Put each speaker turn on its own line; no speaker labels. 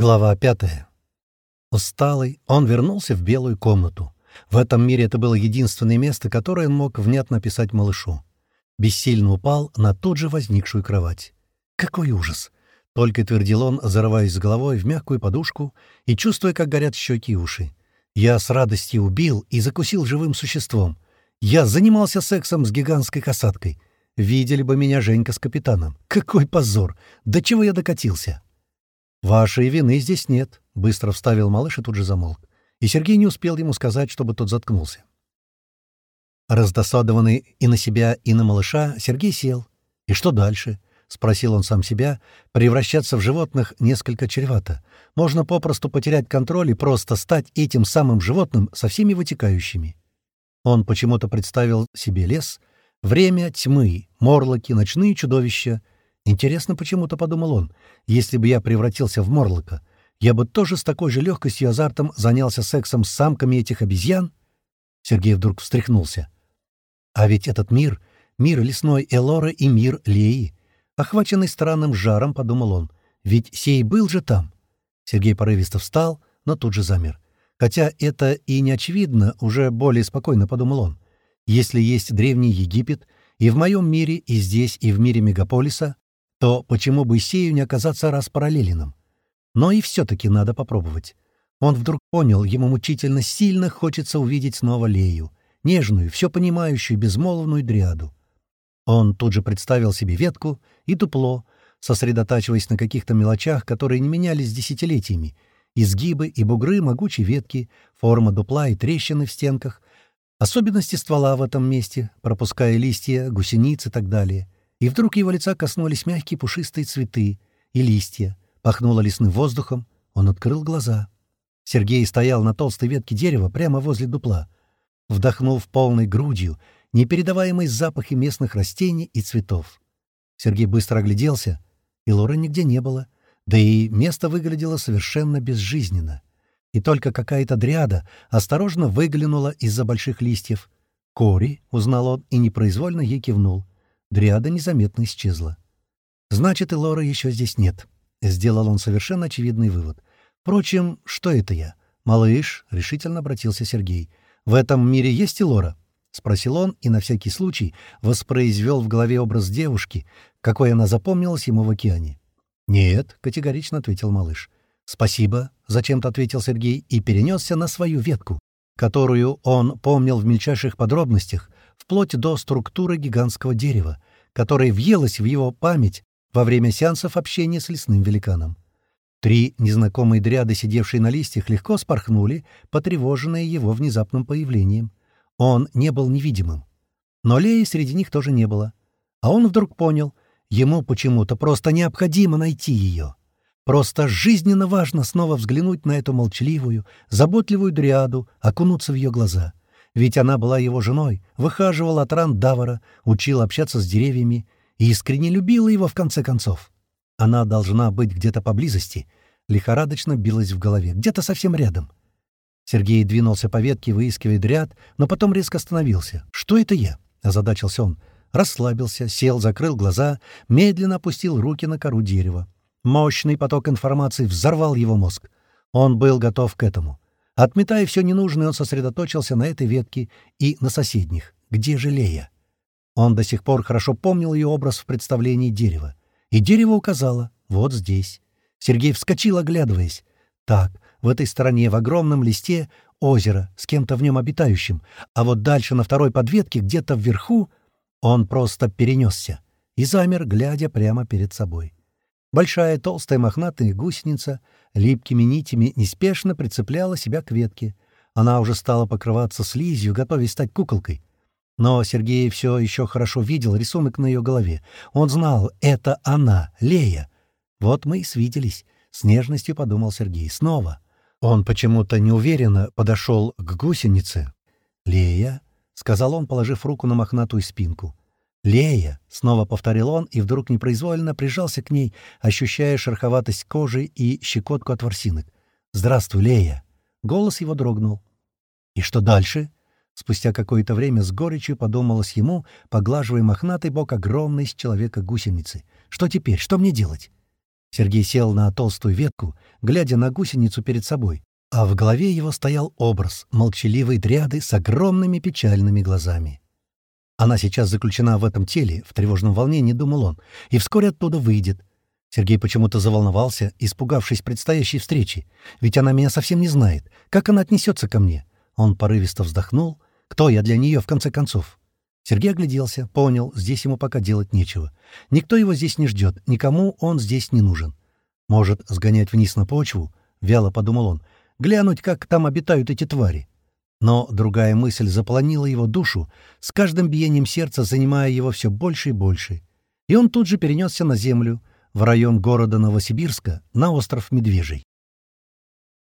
Глава пятая. Усталый, он вернулся в белую комнату. В этом мире это было единственное место, которое он мог внятно писать малышу. Бессильно упал на тут же возникшую кровать. Какой ужас! Только твердил он, зарываясь головой в мягкую подушку и чувствуя, как горят щеки и уши. Я с радостью убил и закусил живым существом. Я занимался сексом с гигантской касаткой. Видели бы меня Женька с капитаном. Какой позор! До чего я докатился? «Вашей вины здесь нет», — быстро вставил малыш и тут же замолк. И Сергей не успел ему сказать, чтобы тот заткнулся. Раздосадованный и на себя, и на малыша, Сергей сел. «И что дальше?» — спросил он сам себя. «Превращаться в животных несколько чревато. Можно попросту потерять контроль и просто стать этим самым животным со всеми вытекающими». Он почему-то представил себе лес, время тьмы, морлоки, ночные чудовища — Интересно, почему-то подумал он, если бы я превратился в Морлока, я бы тоже с такой же легкостью и азартом занялся сексом с самками этих обезьян? Сергей вдруг встряхнулся. А ведь этот мир — мир лесной Элоры и мир Леи. Охваченный странным жаром, подумал он, ведь сей был же там. Сергей порывисто встал, но тут же замер. Хотя это и не очевидно, уже более спокойно подумал он. Если есть древний Египет, и в моем мире, и здесь, и в мире мегаполиса, то почему бы Исею не оказаться распараллеленным? Но и все-таки надо попробовать. Он вдруг понял, ему мучительно сильно хочется увидеть снова Лею, нежную, все понимающую, безмолвную дриаду. Он тут же представил себе ветку и дупло, сосредотачиваясь на каких-то мелочах, которые не менялись десятилетиями, изгибы и бугры могучей ветки, форма дупла и трещины в стенках, особенности ствола в этом месте, пропуская листья, гусеницы и так далее — и вдруг его лица коснулись мягкие пушистые цветы и листья, пахнуло лесным воздухом, он открыл глаза. Сергей стоял на толстой ветке дерева прямо возле дупла, вдохнув полной грудью непередаваемый запахи местных растений и цветов. Сергей быстро огляделся, и Лоры нигде не было, да и место выглядело совершенно безжизненно. И только какая-то дряда осторожно выглянула из-за больших листьев. «Кори», — узнал он и непроизвольно ей кивнул. Дриада незаметно исчезла. «Значит, и Лора еще здесь нет», — сделал он совершенно очевидный вывод. «Впрочем, что это я?» «Малыш», — решительно обратился Сергей. «В этом мире есть и Лора?» — спросил он и на всякий случай воспроизвел в голове образ девушки, какой она запомнилась ему в океане. «Нет», — категорично ответил малыш. «Спасибо», — зачем-то ответил Сергей и перенесся на свою ветку, которую он помнил в мельчайших подробностях, вплоть до структуры гигантского дерева, которое въелось в его память во время сеансов общения с лесным великаном. Три незнакомые дряды, сидевшие на листьях, легко спорхнули, потревоженные его внезапным появлением. Он не был невидимым. Но Леи среди них тоже не было. А он вдруг понял, ему почему-то просто необходимо найти ее. Просто жизненно важно снова взглянуть на эту молчаливую, заботливую дриаду, окунуться в ее глаза. Ведь она была его женой, выхаживала от ран Давара, учила общаться с деревьями и искренне любила его в конце концов. Она должна быть где-то поблизости, лихорадочно билась в голове, где-то совсем рядом. Сергей двинулся по ветке, выискивая дряд, но потом резко остановился. «Что это я?» — озадачился он. Расслабился, сел, закрыл глаза, медленно опустил руки на кору дерева. Мощный поток информации взорвал его мозг. Он был готов к этому. Отметая все ненужное, он сосредоточился на этой ветке и на соседних. Где же Лея? Он до сих пор хорошо помнил ее образ в представлении дерева. И дерево указало «вот здесь». Сергей вскочил, оглядываясь. Так, в этой стороне, в огромном листе, озеро с кем-то в нем обитающим, а вот дальше на второй подветке, где-то вверху, он просто перенесся и замер, глядя прямо перед собой. Большая толстая мохнатая гусеница липкими нитями неспешно прицепляла себя к ветке. Она уже стала покрываться слизью, готовясь стать куколкой. Но Сергей все еще хорошо видел рисунок на ее голове. Он знал, это она, Лея. Вот мы и свиделись, — с нежностью подумал Сергей. Снова. Он почему-то неуверенно подошел к гусенице. «Лея», — сказал он, положив руку на мохнатую спинку. «Лея!» — снова повторил он и вдруг непроизвольно прижался к ней, ощущая шероховатость кожи и щекотку от ворсинок. «Здравствуй, Лея!» Голос его дрогнул. «И что дальше?» Спустя какое-то время с горечью подумалось ему, поглаживая мохнатый бок огромной с человека гусеницы. «Что теперь? Что мне делать?» Сергей сел на толстую ветку, глядя на гусеницу перед собой, а в голове его стоял образ молчаливой дряды с огромными печальными глазами. Она сейчас заключена в этом теле, в тревожном волнении, думал он, и вскоре оттуда выйдет. Сергей почему-то заволновался, испугавшись предстоящей встречи. Ведь она меня совсем не знает. Как она отнесется ко мне? Он порывисто вздохнул. Кто я для нее, в конце концов? Сергей огляделся, понял, здесь ему пока делать нечего. Никто его здесь не ждет, никому он здесь не нужен. Может, сгонять вниз на почву? Вяло подумал он. Глянуть, как там обитают эти твари. Но другая мысль заполонила его душу, с каждым биением сердца занимая его все больше и больше. И он тут же перенесся на землю, в район города Новосибирска, на остров Медвежий.